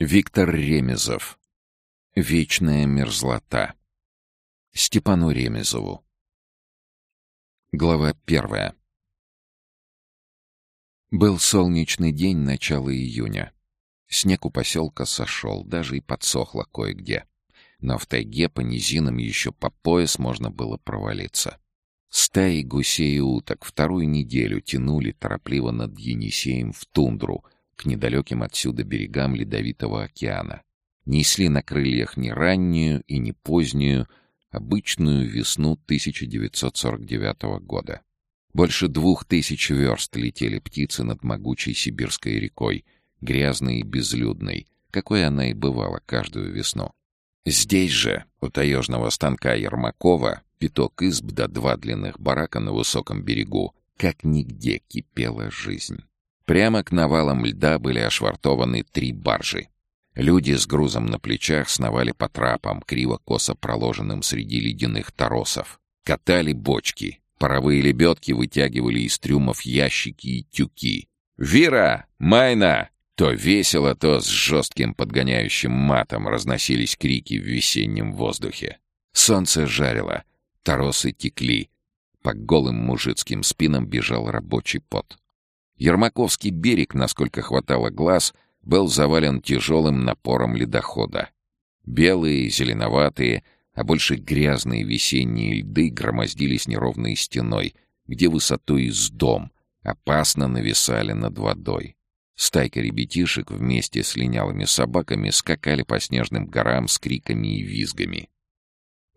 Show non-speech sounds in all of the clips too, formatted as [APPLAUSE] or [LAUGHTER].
Виктор Ремезов. Вечная мерзлота. Степану Ремезову. Глава первая. Был солнечный день начала июня. Снег у поселка сошел, даже и подсохло кое-где. Но в тайге по низинам еще по пояс можно было провалиться. Стаи гусей и уток вторую неделю тянули торопливо над Енисеем в тундру — к недалеким отсюда берегам Ледовитого океана. Несли на крыльях не раннюю и не позднюю, обычную весну 1949 года. Больше двух тысяч верст летели птицы над могучей сибирской рекой, грязной и безлюдной, какой она и бывала каждую весну. Здесь же, у таежного станка Ермакова, пяток изб до два длинных барака на высоком берегу, как нигде кипела жизнь. Прямо к навалам льда были ошвартованы три баржи. Люди с грузом на плечах сновали по трапам, криво-косо проложенным среди ледяных торосов. Катали бочки. Паровые лебедки вытягивали из трюмов ящики и тюки. «Вира! Майна!» То весело, то с жестким подгоняющим матом разносились крики в весеннем воздухе. Солнце жарило, торосы текли. По голым мужицким спинам бежал рабочий пот. Ермаковский берег, насколько хватало глаз, был завален тяжелым напором ледохода. Белые, зеленоватые, а больше грязные весенние льды громоздились неровной стеной, где высотой с дом, опасно нависали над водой. Стайка ребятишек вместе с линялыми собаками скакали по снежным горам с криками и визгами.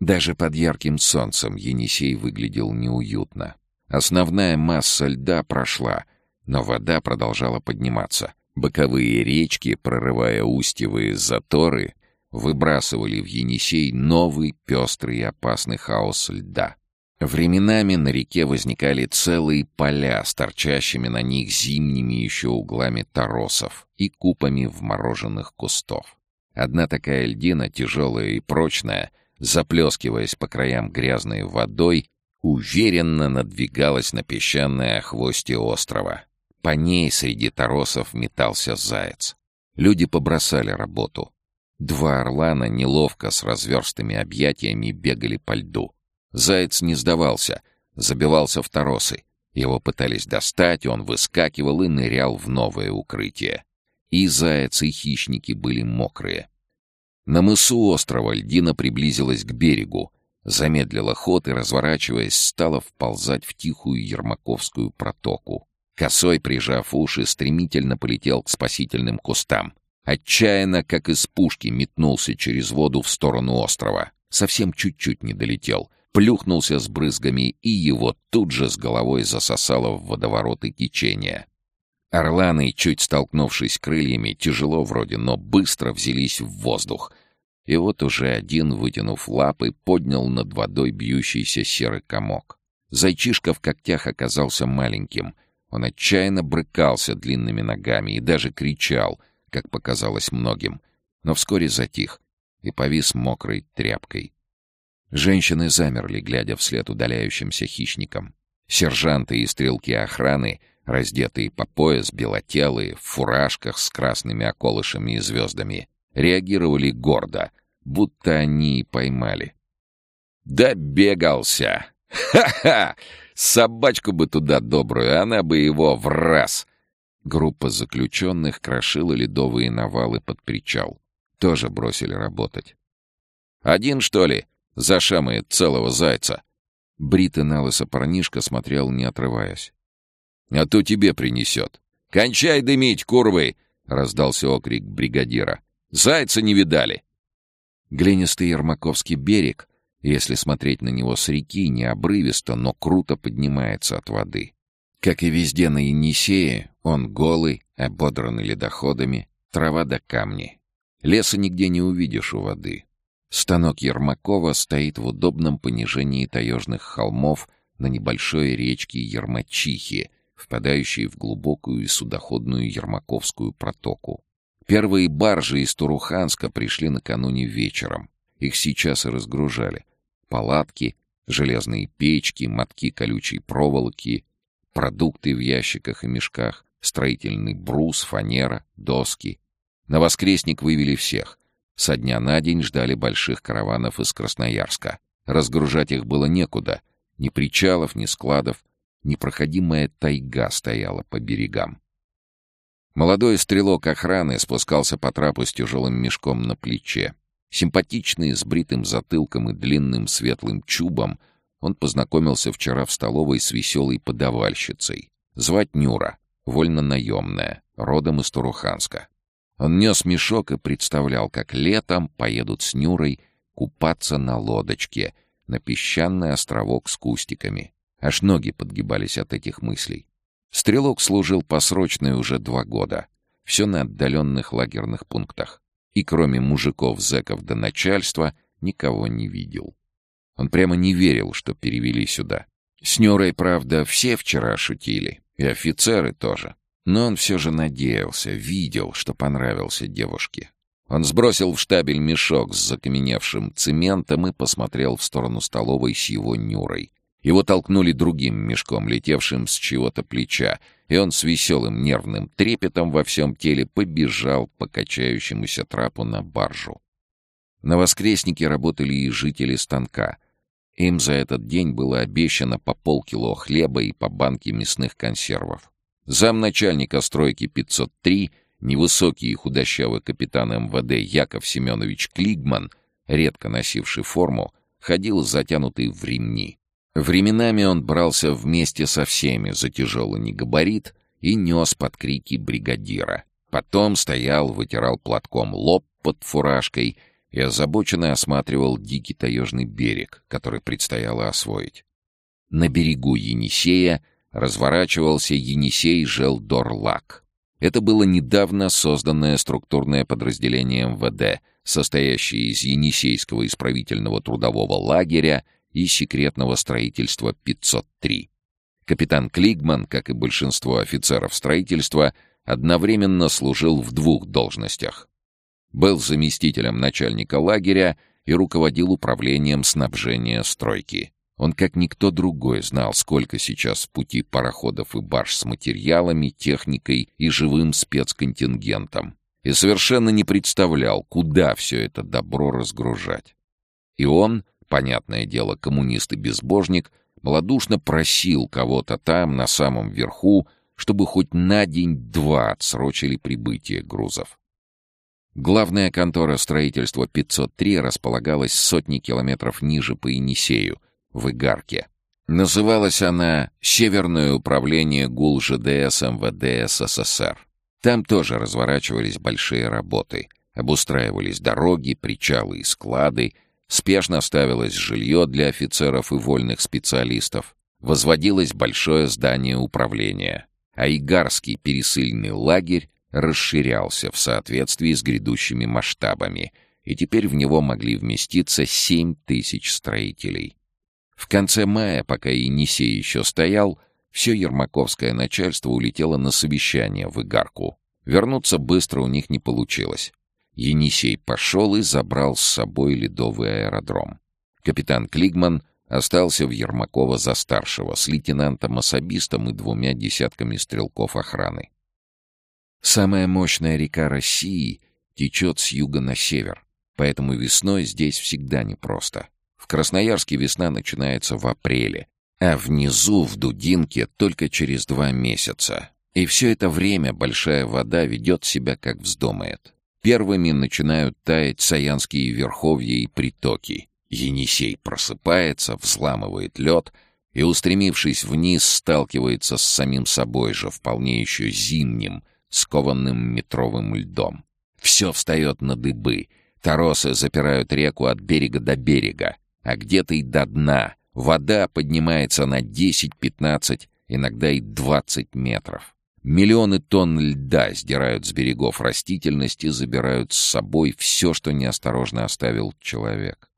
Даже под ярким солнцем Енисей выглядел неуютно. Основная масса льда прошла, но вода продолжала подниматься. Боковые речки, прорывая устьевые заторы, выбрасывали в Енисей новый пестрый и опасный хаос льда. Временами на реке возникали целые поля с торчащими на них зимними еще углами торосов и купами вмороженных кустов. Одна такая льдина, тяжелая и прочная, заплескиваясь по краям грязной водой, уверенно надвигалась на песчаное хвосте острова. По ней среди торосов метался заяц. Люди побросали работу. Два орлана неловко с разверстыми объятиями бегали по льду. Заяц не сдавался, забивался в торосы. Его пытались достать, он выскакивал и нырял в новое укрытие. И заяц, и хищники были мокрые. На мысу острова льдина приблизилась к берегу, замедлила ход и, разворачиваясь, стала вползать в тихую Ермаковскую протоку. Косой, прижав уши, стремительно полетел к спасительным кустам. Отчаянно, как из пушки, метнулся через воду в сторону острова. Совсем чуть-чуть не долетел. Плюхнулся с брызгами, и его тут же с головой засосало в водовороты течения. Орланы, чуть столкнувшись крыльями, тяжело вроде, но быстро взялись в воздух. И вот уже один, вытянув лапы, поднял над водой бьющийся серый комок. Зайчишка в когтях оказался маленьким — он отчаянно брыкался длинными ногами и даже кричал, как показалось многим, но вскоре затих и повис мокрой тряпкой. Женщины замерли, глядя вслед удаляющимся хищникам. Сержанты и стрелки охраны, раздетые по пояс, белотелые, в фуражках с красными околышами и звездами, реагировали гордо, будто они и поймали. «Добегался! Ха-ха! Собачку бы туда добрую, она бы его в раз. Группа заключенных крошила ледовые навалы под причал. Тоже бросили работать. «Один, что ли?» — зашамает целого зайца. Бритый налысо парнишка смотрел, не отрываясь. «А то тебе принесет. Кончай дымить, курвы!» — раздался окрик бригадира. «Зайца не видали!» Глинистый Ермаковский берег если смотреть на него с реки, не обрывисто, но круто поднимается от воды. Как и везде на Енисее, он голый, ободранный ледоходами, трава до камни. Леса нигде не увидишь у воды. Станок Ермакова стоит в удобном понижении таежных холмов на небольшой речке Ермачихи, впадающей в глубокую и судоходную Ермаковскую протоку. Первые баржи из Туруханска пришли накануне вечером. Их сейчас и разгружали палатки, железные печки, мотки колючей проволоки, продукты в ящиках и мешках, строительный брус, фанера, доски. На воскресник вывели всех. Со дня на день ждали больших караванов из Красноярска. Разгружать их было некуда. Ни причалов, ни складов. Непроходимая тайга стояла по берегам. Молодой стрелок охраны спускался по трапу с тяжелым мешком на плече. Симпатичный, с бритым затылком и длинным светлым чубом, он познакомился вчера в столовой с веселой подавальщицей. Звать Нюра, вольно-наемная, родом из Туруханска. Он нес мешок и представлял, как летом поедут с Нюрой купаться на лодочке на песчаный островок с кустиками. Аж ноги подгибались от этих мыслей. Стрелок служил посрочной уже два года. Все на отдаленных лагерных пунктах. И кроме мужиков, зэков до начальства никого не видел. Он прямо не верил, что перевели сюда. С Нюрой, правда, все вчера шутили. И офицеры тоже. Но он все же надеялся, видел, что понравился девушке. Он сбросил в штабель мешок с закаменевшим цементом и посмотрел в сторону столовой с его Нюрой. Его толкнули другим мешком, летевшим с чего-то плеча, и он с веселым нервным трепетом во всем теле побежал по качающемуся трапу на баржу. На воскреснике работали и жители станка. Им за этот день было обещано по полкило хлеба и по банке мясных консервов. Замначальника стройки 503, невысокий и худощавый капитан МВД Яков Семенович Клигман, редко носивший форму, ходил затянутый в ремни. Временами он брался вместе со всеми за тяжелый негабарит и нес под крики бригадира. Потом стоял, вытирал платком лоб под фуражкой и озабоченно осматривал дикий таежный берег, который предстояло освоить. На берегу Енисея разворачивался Енисей Желдорлак. Это было недавно созданное структурное подразделение МВД, состоящее из Енисейского исправительного трудового лагеря и секретного строительства 503. Капитан Клигман, как и большинство офицеров строительства, одновременно служил в двух должностях. Был заместителем начальника лагеря и руководил управлением снабжения стройки. Он, как никто другой, знал, сколько сейчас в пути пароходов и барж с материалами, техникой и живым спецконтингентом. И совершенно не представлял, куда все это добро разгружать. И он, понятное дело, коммунист и безбожник, малодушно просил кого-то там, на самом верху, чтобы хоть на день-два отсрочили прибытие грузов. Главная контора строительства 503 располагалась сотни километров ниже по Енисею, в Игарке. Называлась она «Северное управление ГУЛ ЖДС МВД СССР». Там тоже разворачивались большие работы. Обустраивались дороги, причалы и склады, Спешно ставилось жилье для офицеров и вольных специалистов. Возводилось большое здание управления. А Игарский пересыльный лагерь расширялся в соответствии с грядущими масштабами, и теперь в него могли вместиться 7 тысяч строителей. В конце мая, пока Енисей еще стоял, все ермаковское начальство улетело на совещание в Игарку. Вернуться быстро у них не получилось. Енисей пошел и забрал с собой ледовый аэродром. Капитан Клигман остался в Ермакова за старшего с лейтенантом-особистом и двумя десятками стрелков охраны. Самая мощная река России течет с юга на север, поэтому весной здесь всегда непросто. В Красноярске весна начинается в апреле, а внизу, в Дудинке, только через два месяца. И все это время большая вода ведет себя, как вздумает. Первыми начинают таять саянские верховья и притоки. Енисей просыпается, взламывает лед и, устремившись вниз, сталкивается с самим собой же, вполне еще зимним, скованным метровым льдом. Все встает на дыбы. Торосы запирают реку от берега до берега, а где-то и до дна. Вода поднимается на 10-15, иногда и 20 метров. Миллионы тонн льда сдирают с берегов растительность и забирают с собой все, что неосторожно оставил человек.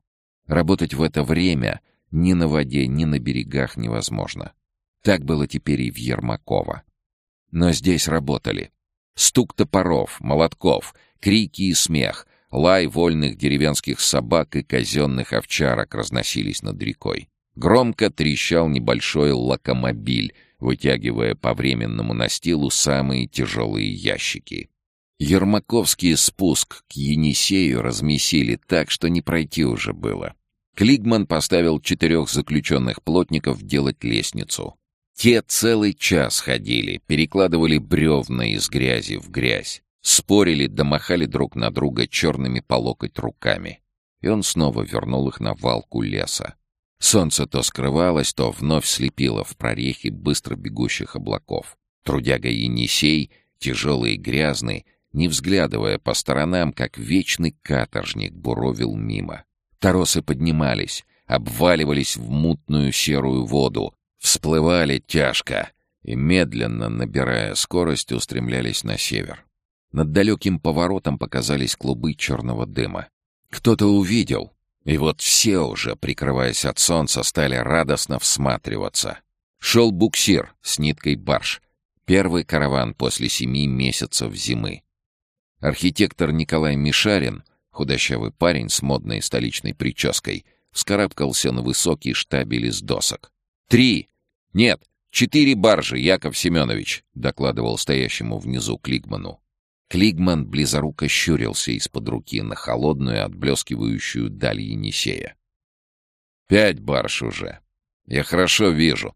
Работать в это время ни на воде, ни на берегах невозможно. Так было теперь и в Ермакова. Но здесь работали. Стук топоров, молотков, крики и смех, лай вольных деревенских собак и казенных овчарок разносились над рекой. Громко трещал небольшой локомобиль, вытягивая по временному настилу самые тяжелые ящики. Ермаковский спуск к Енисею размесили так, что не пройти уже было. Клигман поставил четырех заключенных плотников делать лестницу. Те целый час ходили, перекладывали бревна из грязи в грязь, спорили, домахали друг на друга черными по локоть руками. И он снова вернул их на валку леса. Солнце то скрывалось, то вновь слепило в прорехи быстро бегущих облаков. Трудяга Енисей, тяжелый и грязный, не взглядывая по сторонам, как вечный каторжник буровил мимо. Торосы поднимались, обваливались в мутную серую воду, всплывали тяжко и, медленно набирая скорость, устремлялись на север. Над далеким поворотом показались клубы черного дыма. Кто-то увидел, и вот все уже, прикрываясь от солнца, стали радостно всматриваться. Шел буксир с ниткой барж. Первый караван после семи месяцев зимы. Архитектор Николай Мишарин, худощавый парень с модной столичной прической, вскарабкался на высокий штабель из досок. «Три! Нет, четыре баржи, Яков Семенович!» — докладывал стоящему внизу Клигману. Клигман близоруко щурился из-под руки на холодную, отблескивающую даль Енисея. «Пять барж уже. Я хорошо вижу».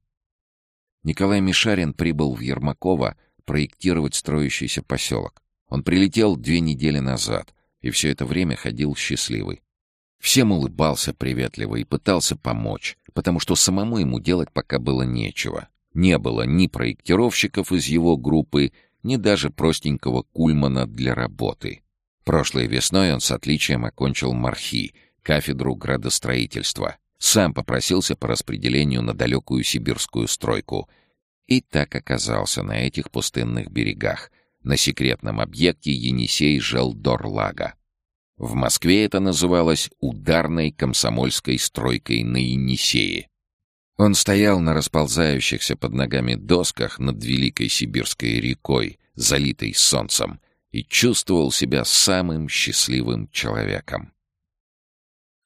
Николай Мишарин прибыл в Ермаково проектировать строящийся поселок. Он прилетел две недели назад и все это время ходил счастливый. Всем улыбался приветливо и пытался помочь, потому что самому ему делать пока было нечего. Не было ни проектировщиков из его группы, ни даже простенького кульмана для работы. Прошлой весной он с отличием окончил Мархи, кафедру градостроительства. Сам попросился по распределению на далекую сибирскую стройку. И так оказался на этих пустынных берегах, на секретном объекте Енисей-Желдорлага. В Москве это называлось ударной комсомольской стройкой на Енисее. Он стоял на расползающихся под ногами досках над Великой Сибирской рекой, залитой солнцем, и чувствовал себя самым счастливым человеком.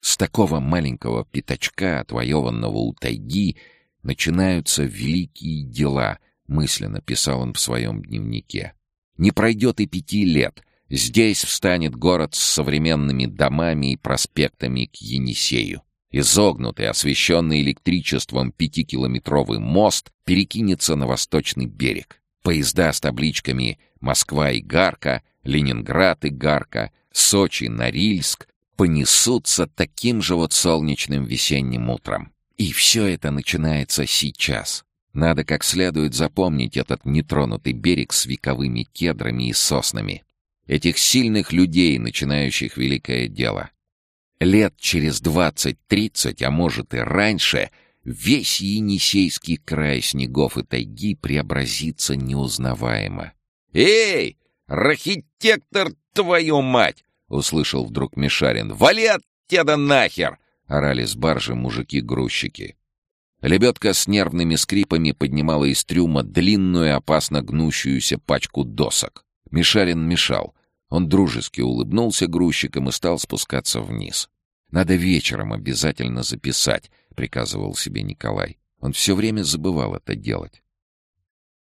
С такого маленького пятачка, отвоеванного у тайги, начинаются великие дела, мысленно писал он в своем дневнике. Не пройдет и пяти лет. Здесь встанет город с современными домами и проспектами к Енисею. Изогнутый, освещенный электричеством пятикилометровый мост перекинется на восточный берег. Поезда с табличками «Москва и Гарка», «Ленинград и Гарка», «Сочи, Норильск» понесутся таким же вот солнечным весенним утром. И все это начинается сейчас. Надо как следует запомнить этот нетронутый берег с вековыми кедрами и соснами. Этих сильных людей, начинающих великое дело. Лет через двадцать-тридцать, а может и раньше, весь Енисейский край снегов и тайги преобразится неузнаваемо. «Эй, архитектор, твою мать!» — услышал вдруг Мишарин. «Вали от теда нахер!» — орали с баржи мужики-грузчики. Лебедка с нервными скрипами поднимала из трюма длинную, опасно гнущуюся пачку досок. Мишарин мешал. Он дружески улыбнулся грузчикам и стал спускаться вниз. «Надо вечером обязательно записать», — приказывал себе Николай. Он все время забывал это делать.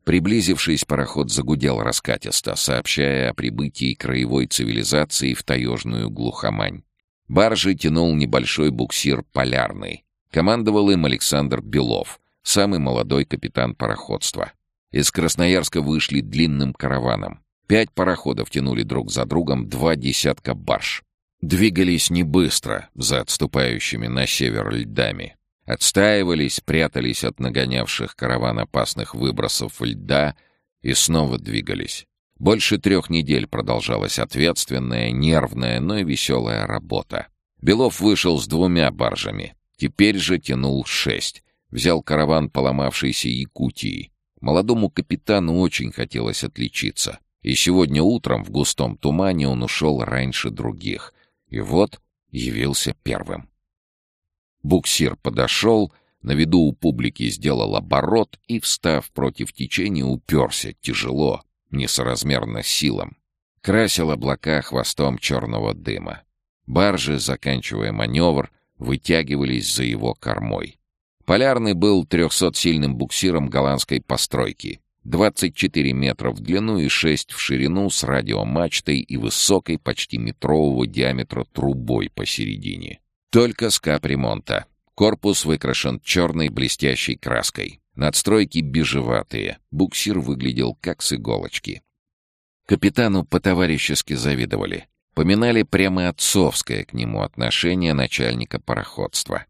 Приблизившись, пароход загудел раскатисто, сообщая о прибытии краевой цивилизации в таежную глухомань. Баржи тянул небольшой буксир «Полярный». Командовал им Александр Белов, самый молодой капитан пароходства. Из Красноярска вышли длинным караваном. Пять пароходов тянули друг за другом два десятка барж. Двигались не быстро, за отступающими на север льдами. Отстаивались, прятались от нагонявших караван опасных выбросов льда и снова двигались. Больше трех недель продолжалась ответственная, нервная, но и веселая работа. Белов вышел с двумя баржами. Теперь же тянул шесть. Взял караван поломавшейся Якутии. Молодому капитану очень хотелось отличиться. И сегодня утром в густом тумане он ушел раньше других. И вот явился первым. Буксир подошел, на виду у публики сделал оборот и, встав против течения, уперся тяжело, несоразмерно силам. Красил облака хвостом черного дыма. Баржи, заканчивая маневр, вытягивались за его кормой. Полярный был трехсотсильным буксиром голландской постройки. 24 метра в длину и 6 в ширину с радиомачтой и высокой, почти метрового диаметра трубой посередине. Только с капремонта. Корпус выкрашен черной блестящей краской. Надстройки бежеватые. Буксир выглядел как с иголочки. Капитану по-товарищески завидовали. Поминали прямо отцовское к нему отношение начальника пароходства.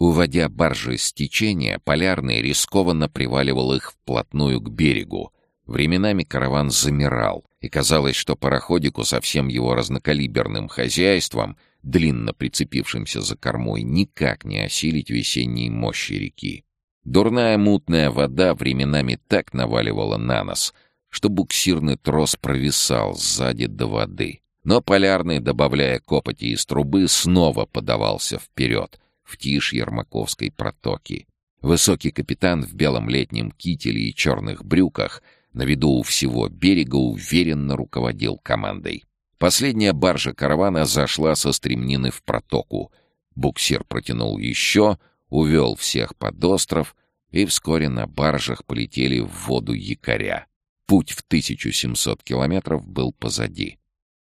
Уводя баржи с течения, Полярный рискованно приваливал их вплотную к берегу. Временами караван замирал, и казалось, что пароходику со всем его разнокалиберным хозяйством, длинно прицепившимся за кормой, никак не осилить весенней мощи реки. Дурная мутная вода временами так наваливала на нос, что буксирный трос провисал сзади до воды. Но полярный, добавляя копоти из трубы, снова подавался вперед, в тишь Ермаковской протоки. Высокий капитан в белом летнем кителе и черных брюках на виду у всего берега уверенно руководил командой. Последняя баржа каравана зашла со стремнины в протоку. Буксир протянул еще, увел всех под остров, и вскоре на баржах полетели в воду якоря. Путь в 1700 километров был позади.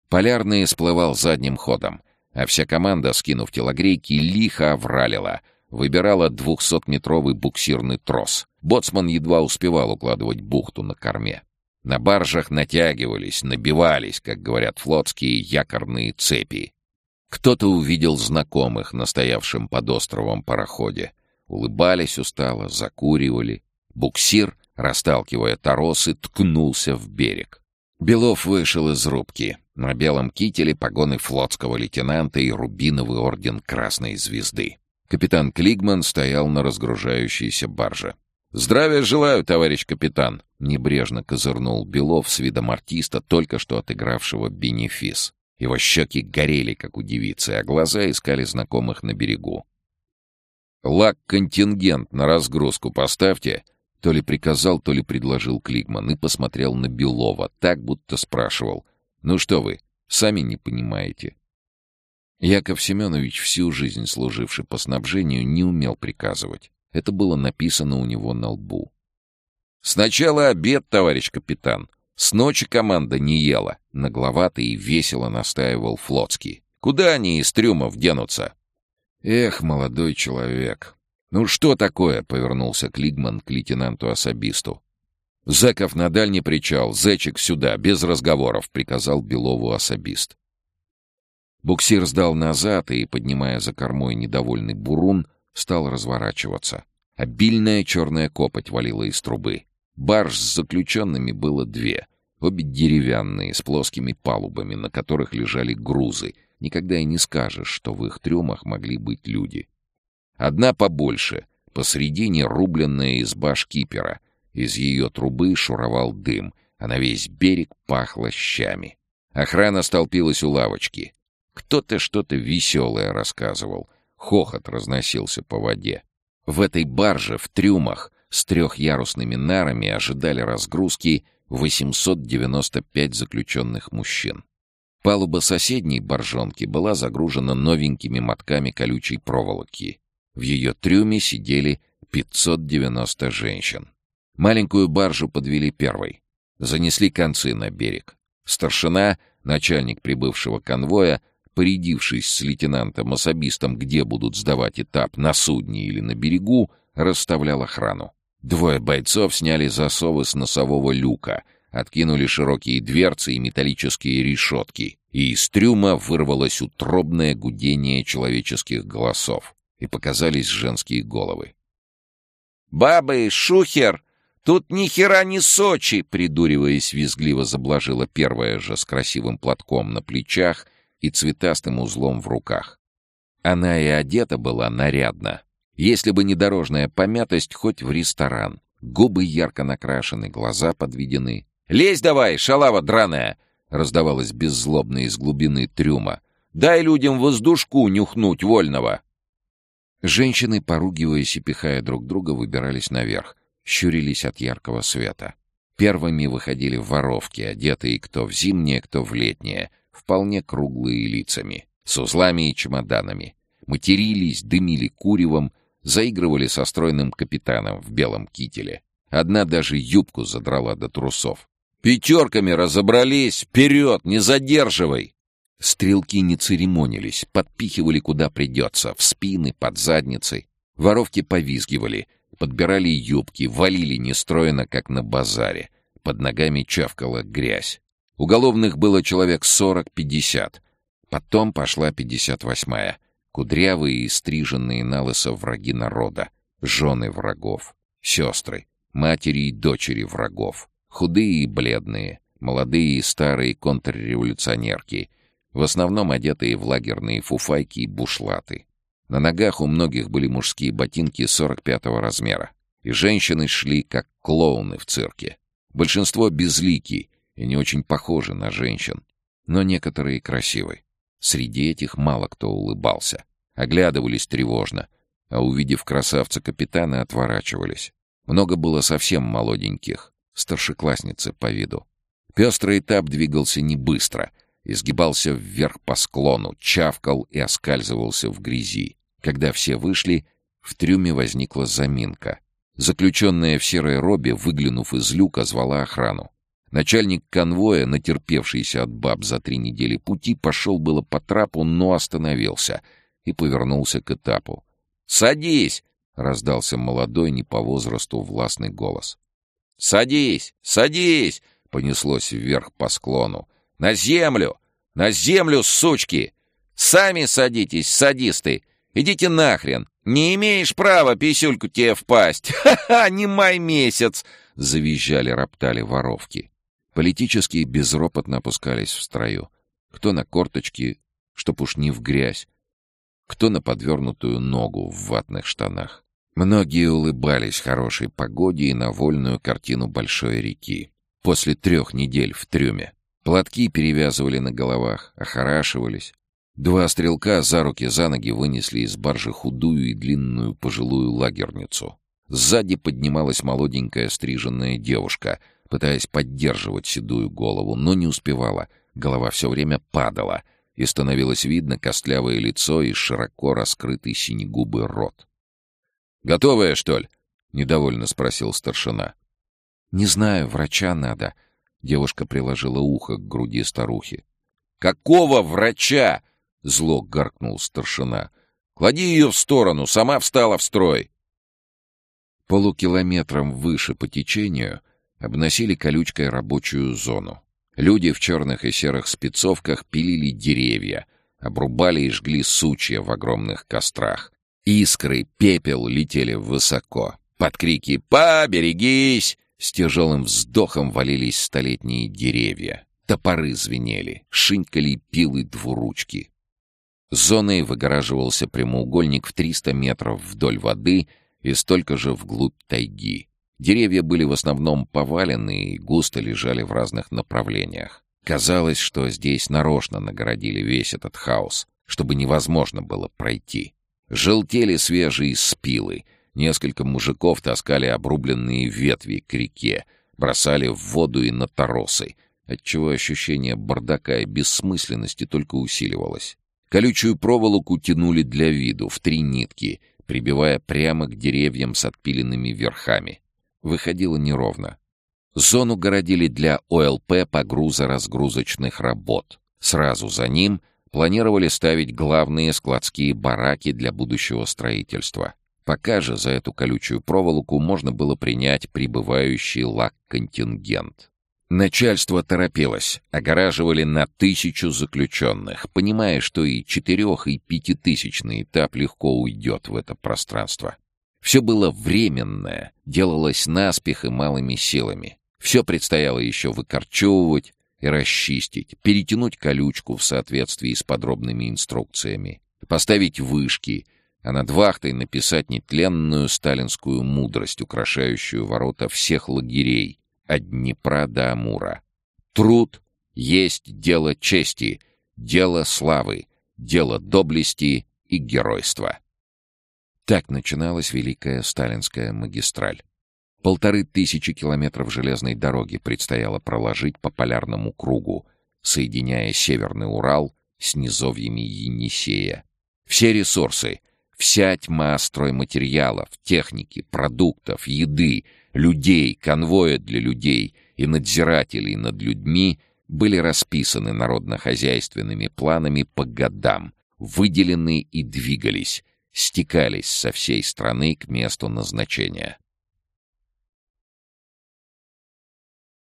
Полярный сплывал задним ходом, а вся команда, скинув телогрейки, лихо овралила, выбирала двухсотметровый буксирный трос. Боцман едва успевал укладывать бухту на корме. На баржах натягивались, набивались, как говорят флотские, якорные цепи. Кто-то увидел знакомых на стоявшем под островом пароходе. Улыбались устало, закуривали. Буксир расталкивая торосы, ткнулся в берег. Белов вышел из рубки. На белом кителе погоны флотского лейтенанта и рубиновый орден Красной Звезды. Капитан Клигман стоял на разгружающейся барже. «Здравия желаю, товарищ капитан!» — небрежно козырнул Белов с видом артиста, только что отыгравшего бенефис. Его щеки горели, как у девицы, а глаза искали знакомых на берегу. «Лак-контингент на разгрузку поставьте то ли приказал, то ли предложил Клигман и посмотрел на Белова, так будто спрашивал. «Ну что вы, сами не понимаете?» Яков Семенович, всю жизнь служивший по снабжению, не умел приказывать. Это было написано у него на лбу. «Сначала обед, товарищ капитан. С ночи команда не ела», — нагловато и весело настаивал Флотский. «Куда они из трюмов денутся?» «Эх, молодой человек, «Ну что такое?» — повернулся Клигман к лейтенанту-особисту. «Зэков на дальний причал, зэчик сюда, без разговоров», — приказал Белову особист. Буксир сдал назад и, поднимая за кормой недовольный бурун, стал разворачиваться. Обильная черная копоть валила из трубы. Барж с заключенными было две, обе деревянные, с плоскими палубами, на которых лежали грузы. Никогда и не скажешь, что в их трюмах могли быть люди. Одна побольше, посредине рубленная изба шкипера. Из ее трубы шуровал дым, а на весь берег пахло щами. Охрана столпилась у лавочки. Кто-то что-то веселое рассказывал. Хохот разносился по воде. В этой барже, в трюмах, с трехярусными нарами ожидали разгрузки 895 заключенных мужчин. Палуба соседней боржонки была загружена новенькими мотками колючей проволоки. В ее трюме сидели 590 женщин. Маленькую баржу подвели первой. Занесли концы на берег. Старшина, начальник прибывшего конвоя, порядившись с лейтенантом-особистом, где будут сдавать этап, на судне или на берегу, расставлял охрану. Двое бойцов сняли засовы с носового люка, откинули широкие дверцы и металлические решетки, и из трюма вырвалось утробное гудение человеческих голосов и показались женские головы. «Бабы, шухер! Тут ни хера не Сочи!» Придуриваясь, визгливо заблажила первая же с красивым платком на плечах и цветастым узлом в руках. Она и одета была нарядно. Если бы не дорожная помятость, хоть в ресторан. Губы ярко накрашены, глаза подведены. «Лезь давай, шалава драная!» — раздавалось беззлобно из глубины трюма. «Дай людям воздушку нюхнуть вольного!» Женщины, поругиваясь и пихая друг друга, выбирались наверх, щурились от яркого света. Первыми выходили воровки, одетые кто в зимнее, кто в летнее, вполне круглые лицами, с узлами и чемоданами. Матерились, дымили куревом, заигрывали со стройным капитаном в белом кителе. Одна даже юбку задрала до трусов. «Пятерками разобрались! Вперед! Не задерживай!» Стрелки не церемонились, подпихивали куда придется, в спины, под задницей. Воровки повизгивали, подбирали юбки, валили нестроено, как на базаре. Под ногами чавкала грязь. Уголовных было человек сорок-пятьдесят. Потом пошла пятьдесят восьмая. Кудрявые и стриженные на враги народа, жены врагов, сестры, матери и дочери врагов, худые и бледные, молодые и старые контрреволюционерки, в основном одетые в лагерные фуфайки и бушлаты. На ногах у многих были мужские ботинки 45-го размера, и женщины шли как клоуны в цирке. Большинство безлики и не очень похожи на женщин, но некоторые красивы. Среди этих мало кто улыбался. Оглядывались тревожно, а увидев красавца капитана, отворачивались. Много было совсем молоденьких, старшеклассницы по виду. Пестрый этап двигался не быстро, изгибался вверх по склону, чавкал и оскальзывался в грязи. Когда все вышли, в трюме возникла заминка. Заключенная в серой робе, выглянув из люка, звала охрану. Начальник конвоя, натерпевшийся от баб за три недели пути, пошел было по трапу, но остановился и повернулся к этапу. «Садись!» — раздался молодой, не по возрасту, властный голос. «Садись! Садись!» — понеслось вверх по склону. «На землю! На землю, сучки! Сами садитесь, садисты! Идите нахрен! Не имеешь права писюльку тебе впасть! [LAUGHS] Ха-ха, не май месяц!» — завизжали, роптали воровки. Политические безропотно опускались в строю. Кто на корточки, чтоб уж не в грязь, кто на подвернутую ногу в ватных штанах. Многие улыбались хорошей погоде и на вольную картину большой реки. После трех недель в трюме. Платки перевязывали на головах, охорашивались. Два стрелка за руки за ноги вынесли из баржи худую и длинную пожилую лагерницу. Сзади поднималась молоденькая стриженная девушка — пытаясь поддерживать седую голову, но не успевала. Голова все время падала, и становилось видно костлявое лицо и широко раскрытый синегубый рот. «Готовая, что ли?» — недовольно спросил старшина. «Не знаю, врача надо». Девушка приложила ухо к груди старухи. «Какого врача?» — зло гаркнул старшина. «Клади ее в сторону, сама встала в строй». Полукилометром выше по течению — обносили колючкой рабочую зону. Люди в черных и серых спецовках пилили деревья, обрубали и жгли сучья в огромных кострах. Искры, пепел летели высоко. Под крики «Поберегись!» с тяжелым вздохом валились столетние деревья. Топоры звенели, шинькали пилы двуручки. Зоной выгораживался прямоугольник в 300 метров вдоль воды и столько же вглубь тайги. Деревья были в основном повалены и густо лежали в разных направлениях. Казалось, что здесь нарочно нагородили весь этот хаос, чтобы невозможно было пройти. Желтели свежие спилы, несколько мужиков таскали обрубленные ветви к реке, бросали в воду и на торосы, отчего ощущение бардака и бессмысленности только усиливалось. Колючую проволоку тянули для виду в три нитки, прибивая прямо к деревьям с отпиленными верхами выходило неровно. Зону городили для ОЛП погрузо-разгрузочных работ. Сразу за ним планировали ставить главные складские бараки для будущего строительства. Пока же за эту колючую проволоку можно было принять прибывающий лак-контингент. Начальство торопилось, огораживали на тысячу заключенных, понимая, что и четырех, и пятитысячный этап легко уйдет в это пространство. Все было временное, делалось наспех и малыми силами. Все предстояло еще выкорчевывать и расчистить, перетянуть колючку в соответствии с подробными инструкциями, поставить вышки, а над вахтой написать нетленную сталинскую мудрость, украшающую ворота всех лагерей, от Днепра до Амура. Труд есть дело чести, дело славы, дело доблести и геройства. Так начиналась Великая Сталинская магистраль. Полторы тысячи километров железной дороги предстояло проложить по полярному кругу, соединяя Северный Урал с низовьями Енисея. Все ресурсы Вся тьма стройматериалов, техники, продуктов, еды, людей, конвоя для людей и надзирателей над людьми были расписаны народно-хозяйственными планами по годам, выделены и двигались, стекались со всей страны к месту назначения.